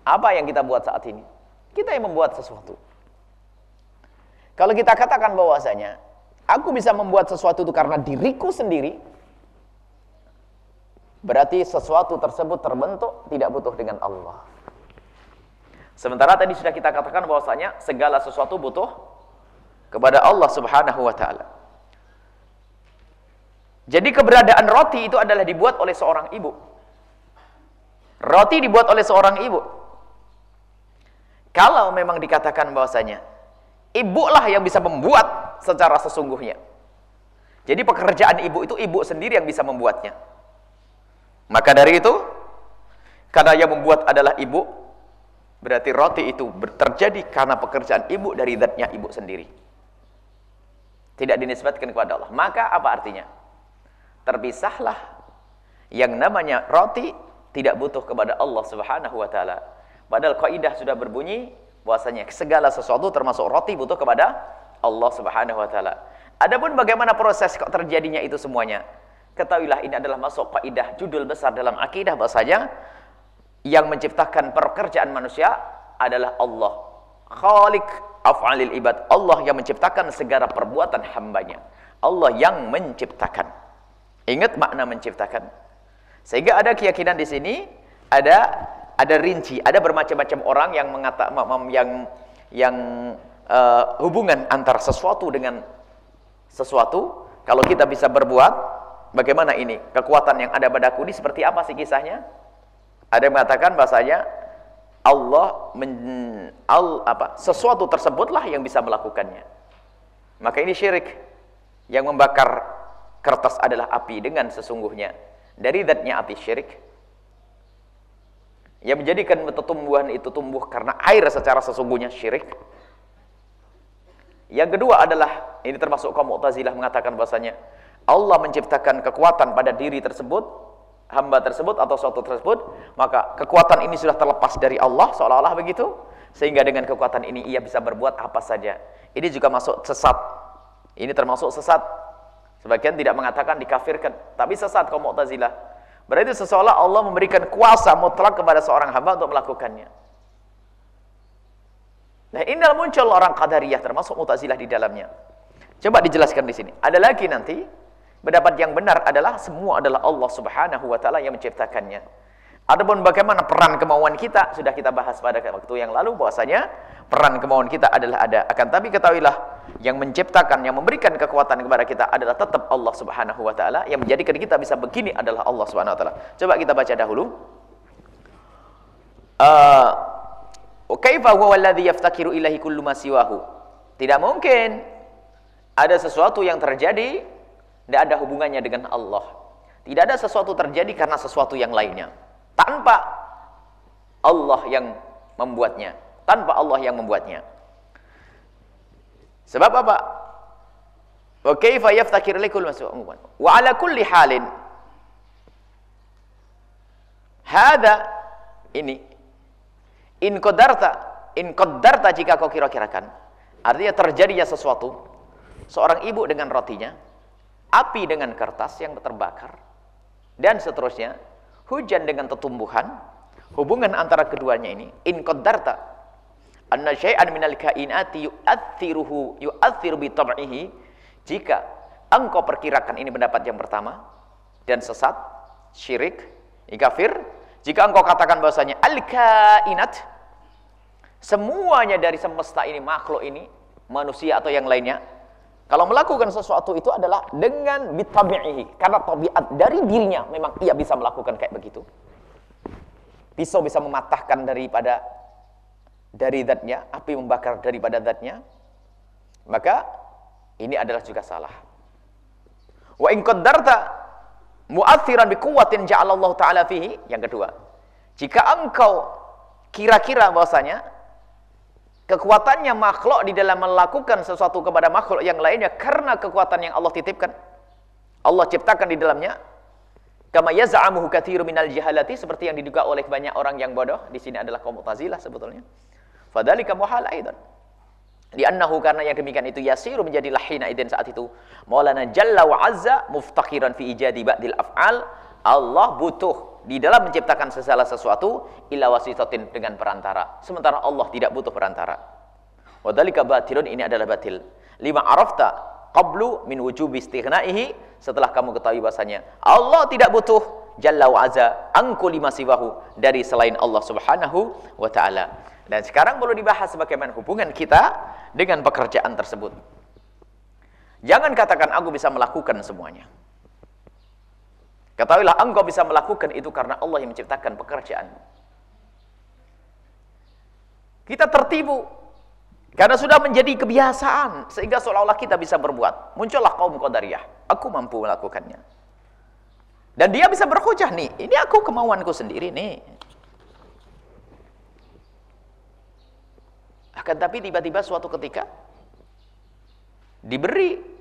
Apa yang kita buat saat ini? Kita yang membuat sesuatu. Kalau kita katakan bahwasanya aku bisa membuat sesuatu itu karena diriku sendiri Berarti sesuatu tersebut terbentuk tidak butuh dengan Allah. Sementara tadi sudah kita katakan bahwasanya segala sesuatu butuh kepada Allah Subhanahu wa taala. Jadi keberadaan roti itu adalah dibuat oleh seorang ibu. Roti dibuat oleh seorang ibu. Kalau memang dikatakan bahwasanya ibulah yang bisa membuat secara sesungguhnya. Jadi pekerjaan ibu itu ibu sendiri yang bisa membuatnya. Maka dari itu, karena yang membuat adalah ibu, berarti roti itu terjadi karena pekerjaan ibu dari zatnya ibu sendiri. Tidak dinisbatkan kepada Allah. Maka apa artinya? Terpisahlah yang namanya roti tidak butuh kepada Allah Subhanahu wa taala. Padahal kaidah sudah berbunyi bahwasanya segala sesuatu termasuk roti butuh kepada Allah Subhanahu wa taala. Adapun bagaimana proses kok terjadinya itu semuanya? Ketahuilah ini adalah masuk kaidah judul besar dalam akidah bahasanya yang menciptakan pekerjaan manusia adalah Allah. Khalik af'alil ibad. Allah yang menciptakan segala perbuatan hambanya. Allah yang menciptakan. Ingat makna menciptakan. Sehingga ada keyakinan di sini ada ada rinci, ada bermacam-macam orang yang mengata yang yang uh, hubungan antara sesuatu dengan sesuatu. Kalau kita bisa berbuat Bagaimana ini? Kekuatan yang ada padaku ini seperti apa sih kisahnya? Ada yang mengatakan bahasanya Allah men, al, apa, sesuatu tersebutlah yang bisa melakukannya. Maka ini syirik. Yang membakar kertas adalah api dengan sesungguhnya. Dari datnya api syirik. Yang menjadikan tumbuhan itu tumbuh karena air secara sesungguhnya syirik. Yang kedua adalah ini termasuk kaum Mu'tazilah mengatakan bahasanya Allah menciptakan kekuatan pada diri tersebut, hamba tersebut atau suatu tersebut, maka kekuatan ini sudah terlepas dari Allah seolah-olah begitu, sehingga dengan kekuatan ini ia bisa berbuat apa saja. Ini juga masuk sesat. Ini termasuk sesat. Sebagian tidak mengatakan dikafirkan, tapi sesat kaum Mu'tazilah. Berarti seolah Allah memberikan kuasa mutlak kepada seorang hamba untuk melakukannya. Nah, ini muncul orang Qadariyah termasuk Mu'tazilah di dalamnya. Coba dijelaskan di sini. Ada lagi nanti Pendapat yang benar adalah semua adalah Allah Subhanahu wa taala yang menciptakannya. Adapun bagaimana peran kemauan kita sudah kita bahas pada waktu yang lalu bahwasanya peran kemauan kita adalah ada. Akan tapi ketahuilah yang menciptakan, yang memberikan kekuatan kepada kita adalah tetap Allah Subhanahu wa taala yang menjadikan kita bisa begini adalah Allah Subhanahu wa taala. Coba kita baca dahulu. Uh, kaifa huwa alladhi yaftakiru ilahi kullu? Tidak mungkin ada sesuatu yang terjadi tidak ada hubungannya dengan Allah. Tidak ada sesuatu terjadi karena sesuatu yang lainnya. Tanpa Allah yang membuatnya. Tanpa Allah yang membuatnya. Sebab apa? Wa kaifa yaftakir likul mas'u'un. Wa ala kulli halin. Hada ini in qadarta in qadarta jika kau kira-kirakan artinya terjadinya sesuatu seorang ibu dengan rotinya api dengan kertas yang terbakar, dan seterusnya, hujan dengan tetumbuhan, hubungan antara keduanya ini, in qaddarta anna syai'an minal kainati yu'athiruhu yu'athiru bi tab'ihi, jika engkau perkirakan ini pendapat yang pertama, dan sesat, syirik, kafir, jika engkau katakan bahasanya al-kainat, semuanya dari semesta ini, makhluk ini, manusia atau yang lainnya, kalau melakukan sesuatu itu adalah dengan bitabi'ihi. Karena tabiat dari dirinya memang ia bisa melakukan kayak begitu. Pisau bisa mematahkan daripada dari zatnya, api membakar daripada zatnya. Maka ini adalah juga salah. Wa in qaddarta mu'athiran biquwwatin ja'alallahu ta'ala fihi. Yang kedua, jika engkau kira-kira bahwasanya kekuatannya makhluk di dalam melakukan sesuatu kepada makhluk yang lainnya karena kekuatan yang Allah titipkan. Allah ciptakan di dalamnya. Kama yaz'amuhu katsiru minal jahalati seperti yang diduga oleh banyak orang yang bodoh. Di sini adalah kaum Mu'tazilah sebetulnya. Fadzalika muhal aidan. Li'annahu karena yang demikian itu yasiru menjadi lahina idin saat itu. Maulana Jalla wa Azza muftakiran fi ijadi ba'dil af'al. Allah butuh di dalam menciptakan segala sesuatu ila wasitatin dengan perantara. Sementara Allah tidak butuh perantara. Wadhalika batilun ini adalah batil. Lima arafta qablu min wujubi istighnaihi setelah kamu ketahui bahasanya Allah tidak butuh jalla wa azza angku lima siwahu dari selain Allah Subhanahu wa taala. Dan sekarang perlu dibahas bagaimana hubungan kita dengan pekerjaan tersebut. Jangan katakan aku bisa melakukan semuanya. Ketahuilah engkau bisa melakukan itu karena Allah yang menciptakan pekerjaan. Kita tertibu karena sudah menjadi kebiasaan sehingga seolah-olah kita bisa berbuat. Muncullah kaum Qadariyah. Aku mampu melakukannya. Dan dia bisa berhujah nih, ini aku kemauanku sendiri nih. Akan tapi tiba-tiba suatu ketika diberi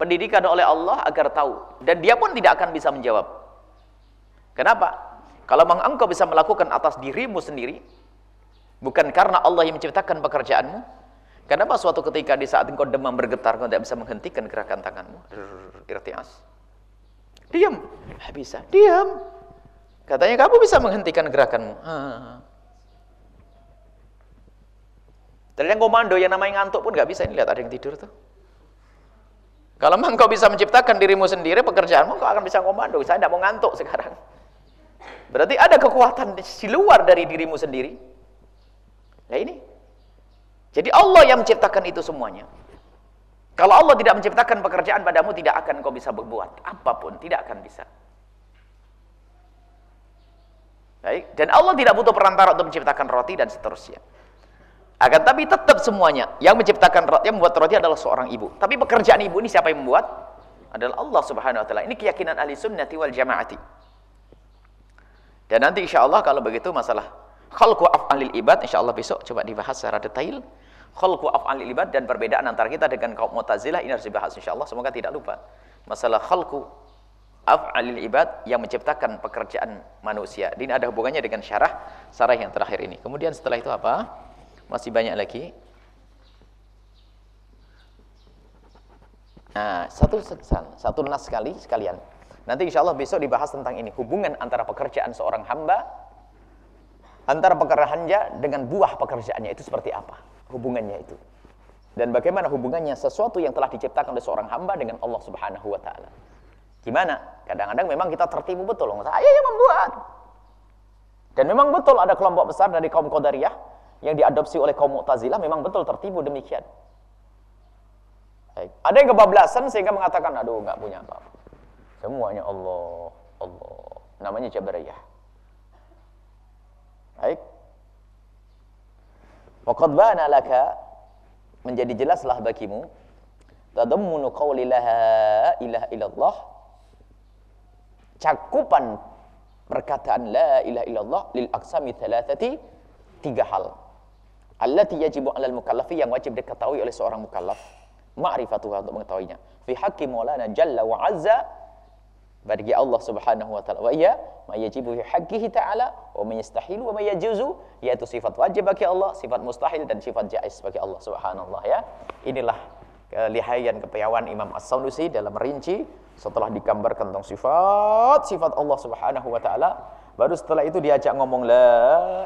pendidikan oleh Allah agar tahu dan dia pun tidak akan bisa menjawab. Kenapa? Kalau memang engkau bisa melakukan atas dirimu sendiri bukan karena Allah yang menciptakan pekerjaanmu, kenapa suatu ketika di saat engkau demam bergetar engkau tidak bisa menghentikan gerakan tanganmu? Irtias. Diam. Tidak bisa. Diam. Katanya kamu bisa menghentikan gerakanmu. Ternyata komando yang namanya ngantuk pun nggak bisa. Ini lihat ada yang tidur tuh. Kalau memang kau bisa menciptakan dirimu sendiri, pekerjaanmu kau akan bisa komando. Saya tidak mau ngantuk sekarang. Berarti ada kekuatan di luar dari dirimu sendiri. Nah ini. Jadi Allah yang menciptakan itu semuanya. Kalau Allah tidak menciptakan pekerjaan padamu, tidak akan kau bisa berbuat. Apa pun, tidak akan bisa. Baik. Dan Allah tidak butuh perantara untuk menciptakan roti dan seterusnya. Akan tapi tetap semuanya yang menciptakan roti, yang membuat roti adalah seorang ibu. Tapi pekerjaan ibu ini siapa yang membuat? Adalah Allah Subhanahu wa taala. Ini keyakinan ahli sunnati wal jamaati. Dan nanti insya Allah kalau begitu masalah khalqu af'alil ibad insya Allah besok coba dibahas secara detail. Khalqu af'alil ibad dan perbedaan antara kita dengan kaum Mu'tazilah ini harus dibahas insya Allah semoga tidak lupa. Masalah khalqu af'alil ibad yang menciptakan pekerjaan manusia. Ini ada hubungannya dengan syarah syarah yang terakhir ini. Kemudian setelah itu apa? Masih banyak lagi. Nah, satu satu nas sekali sekalian. Nanti insya Allah besok dibahas tentang ini hubungan antara pekerjaan seorang hamba antara pekerjaannya dengan buah pekerjaannya itu seperti apa hubungannya itu dan bagaimana hubungannya sesuatu yang telah diciptakan oleh seorang hamba dengan Allah Subhanahu Wa Taala. Gimana? Kadang-kadang memang kita tertipu betul, saya yang membuat. Dan memang betul ada kelompok besar dari kaum Qadariyah yang diadopsi oleh kaum Mu'tazilah memang betul tertipu demikian. Baik. Ada yang kebablasan sehingga mengatakan, aduh nggak punya apa-apa. Semuanya Allah, Allah. Namanya Jabariyah. Baik. Waqad bana laka menjadi jelaslah bagimu tadammunu qawli la ilaha illallah cakupan perkataan la ilaha illallah lil aqsami thalathati tiga hal allati yajibu 'alal mukallafi yang wajib diketahui oleh seorang mukallaf. Ma'rifatuha untuk mengetahuinya. Fi haqqi maulana jalla wa azza bagi Allah Subhanahu wa taala. Wa iya ma yajibu fi haqqihi ta'ala wa ma yastahilu wa ma yajuzu yaitu sifat wajib bagi Allah sifat mustahil dan sifat jaiz bagi Allah Subhanallah ya. Inilah kelihayan kepiawan Imam As-Sanusi dalam rinci setelah digambarkan tentang sifat sifat Allah Subhanahu wa taala Baru setelah itu diajak ngomong la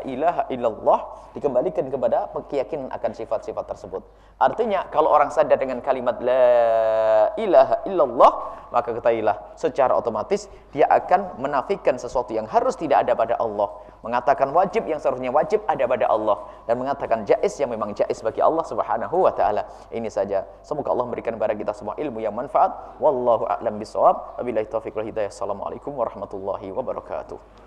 ilaha illallah dikembalikan kepada keyakinan akan sifat-sifat tersebut. Artinya kalau orang sadar dengan kalimat la ilaha illallah maka ketahuilah secara otomatis dia akan menafikan sesuatu yang harus tidak ada pada Allah, mengatakan wajib yang seharusnya wajib ada pada Allah dan mengatakan jais yang memang jais bagi Allah Subhanahu wa taala. Ini saja. Semoga Allah memberikan kepada kita semua ilmu yang manfaat. Wallahu a'lam bishawab. Wabillahi taufiq wal hidayah. Assalamualaikum warahmatullahi wabarakatuh.